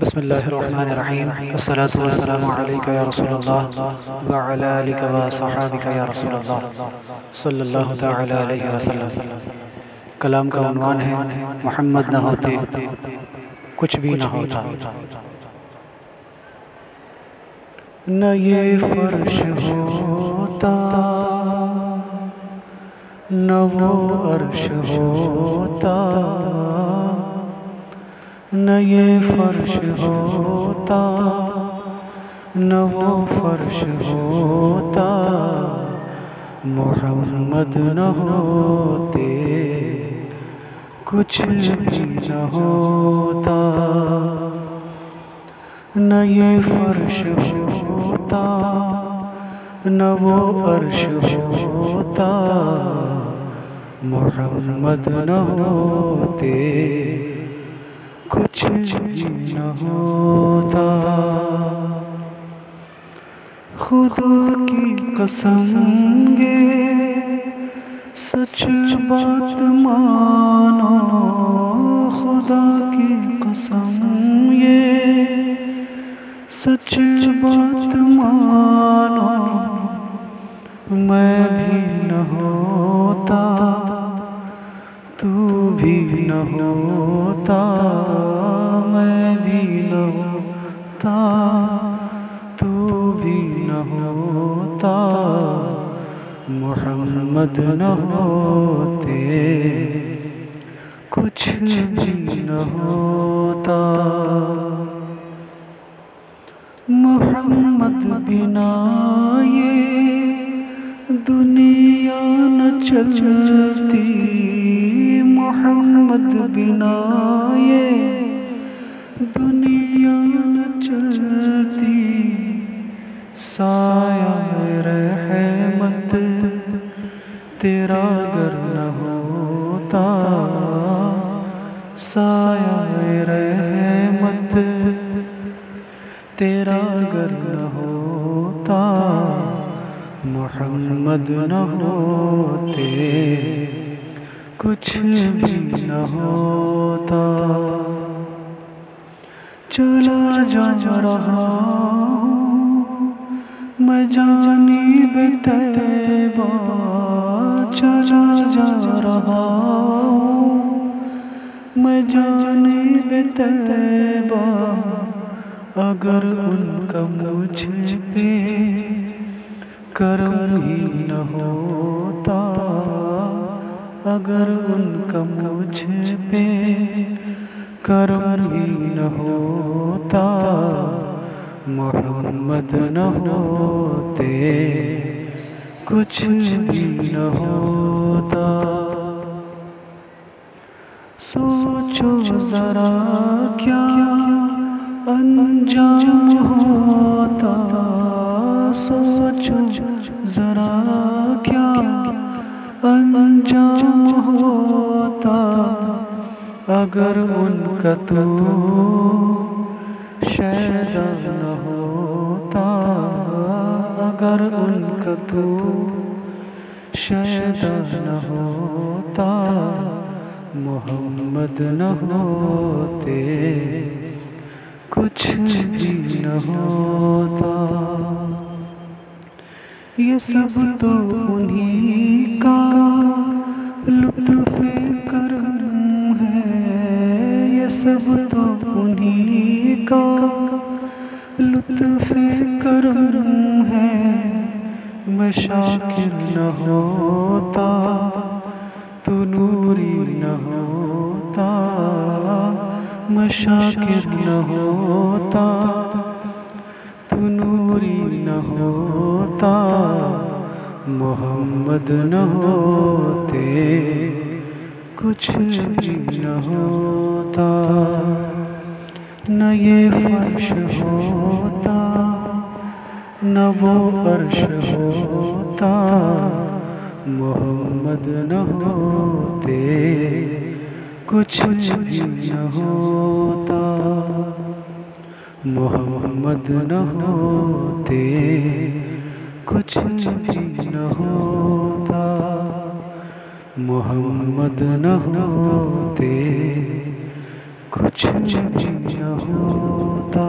बसमीम कलाम का मोहम्मद कुछ भी न होता न ये फर्श होता न वो अर्श होता न ये फर्श होता न वो फर्श होता, मोहम्मद न होते, कुछ भी न होता। न ये फर्श होता न वो अर्श होता, मोहम्मद न होते। कुछ न होता खुदा की कसम सच बात मानो, खुदा की कसम ये, सच बात मानो, मैं भी न होता। तू भी न होता, मैं भी न होता। तू भी न होता, मोहम्मद न होते। कुछ भी न होता, मोहम्मद बिना ये दुनिया न चलती। मोहम्मद बिना ये दुनिया न चलती। साया रहमत तेरा गर न होता। साया रहमत तेरा गर न होता। मोहम्मद न होते। कुछ भी न होता। चला जा रहा मैं जानी बेतैबा चला जा रहा मैं जानी बेतैबा अगर उनका मुझ पे करम ही न होता। अगर उनका मुझ पे करम ही न होता, मोहम्मद न होते, कुछ भी न होता। सोचो जरा क्या अंजाम होता, सोचो जरा क्या अंजाम होता, अगर उनका तो शैदा न होता, अगर उनका तो शैदा न होता, मोहम्मद न होते, कुछ भी न होता। ये सब तो उन्हीं का सब तो उन्हीं का लुत्फ करम है। मैं शाकिर न होता तो नूरी न होता। मैं शाकिर न होता तो नूरी न होता। मोहम्मद न होते। कुछ न होता, न ये फर्श होता, न वो अर्श होता। मोहम्मद न होते, कुछ न होता। मोहम्मद न होते, कुछ न होता। मोहम्मद न होते कुछ न होता।